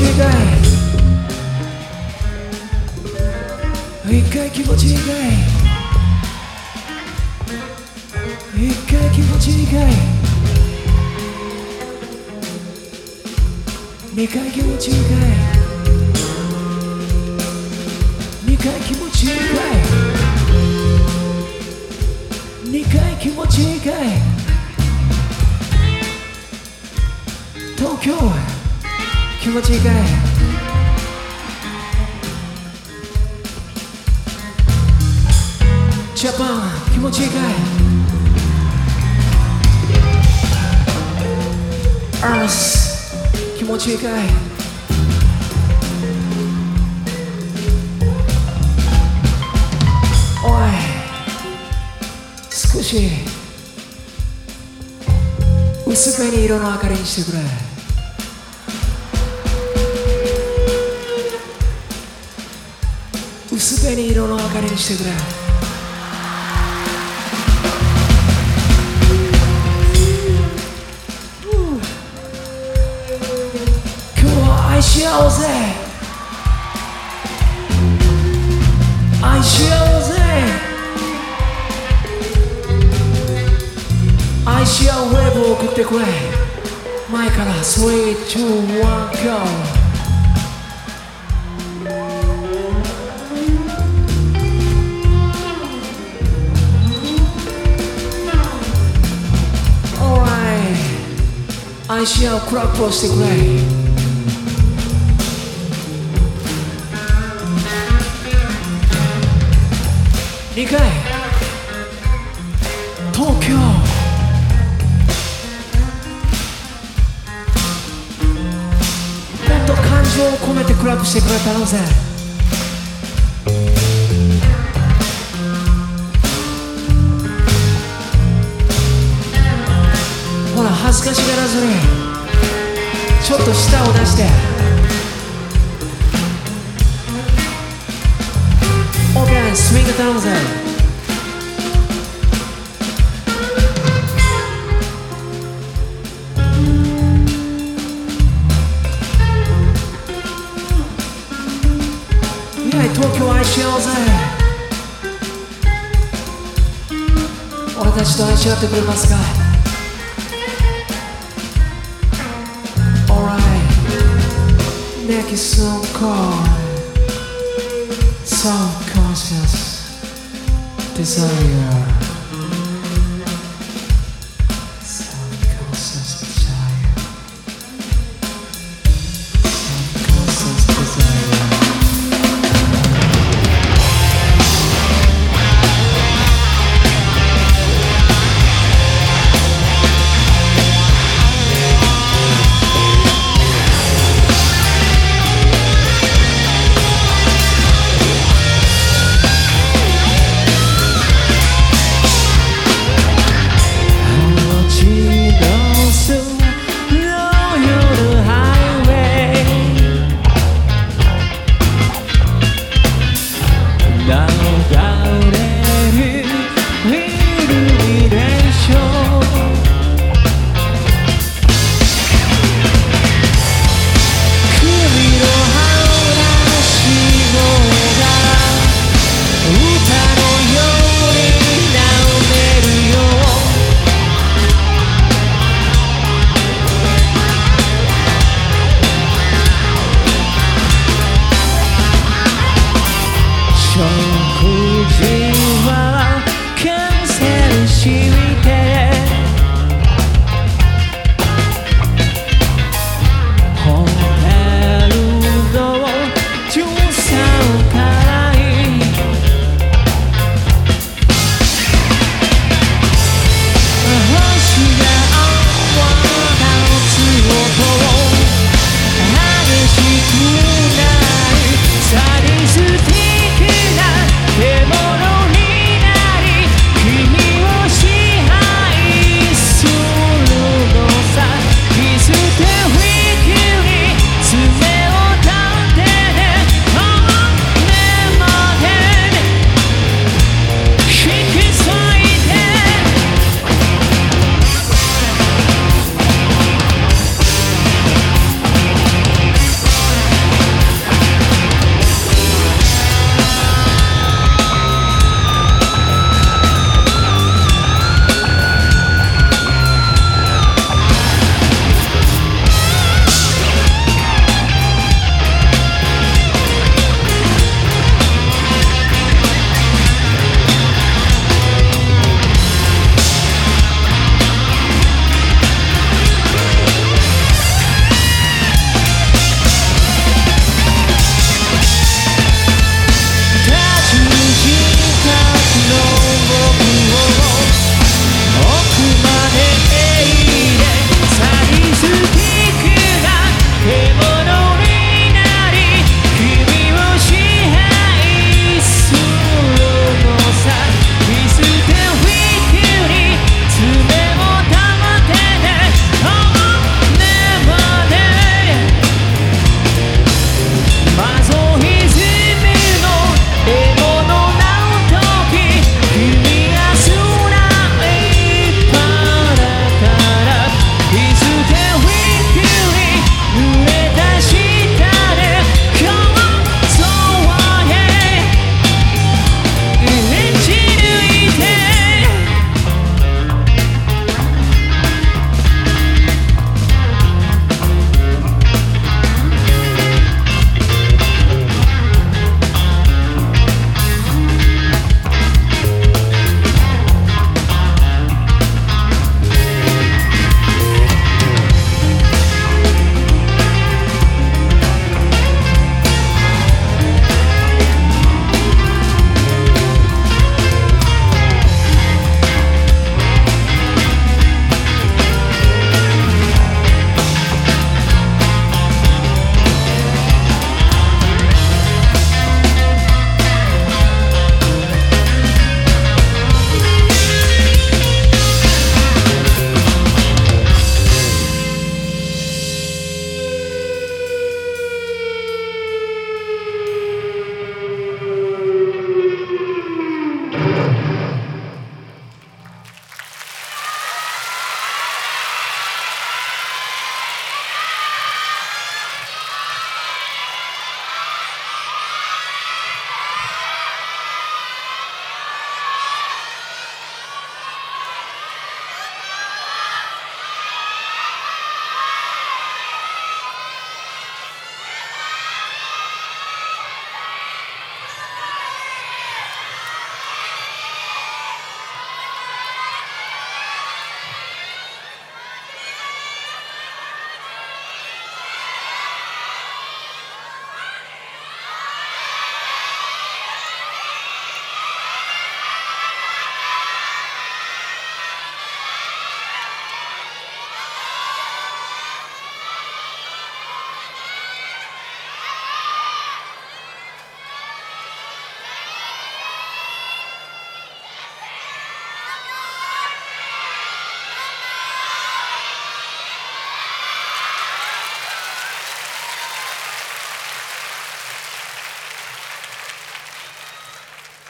ちいい。かい一回気持ちいい。かい一回気持ちいい。かい二回気持ちいい。かい二回気持ちいい。かい二回気持ちいい。かい東京気持ちいいかい？ジャパン気持ちいいかい？アース気持ちいいかい？おい少し薄紅色の明かりにしてくれ。薄紅色の明かりにしてくれ。今日は愛し合おうぜ。愛し合おうぜ。愛し合うウェブを送ってくれ。前から3、2、1、GO 愛し合うクラップをしてくれ。2回東京。もっと感情を込めてクラップしてくれたのぜ。ほら恥ずかしがらずに。ちょっと舌を出して。オーケースイング頼むぜ未来東京愛し合おうぜ。俺たちと愛し合ってくれますか？neck is so cold, so conscious desire.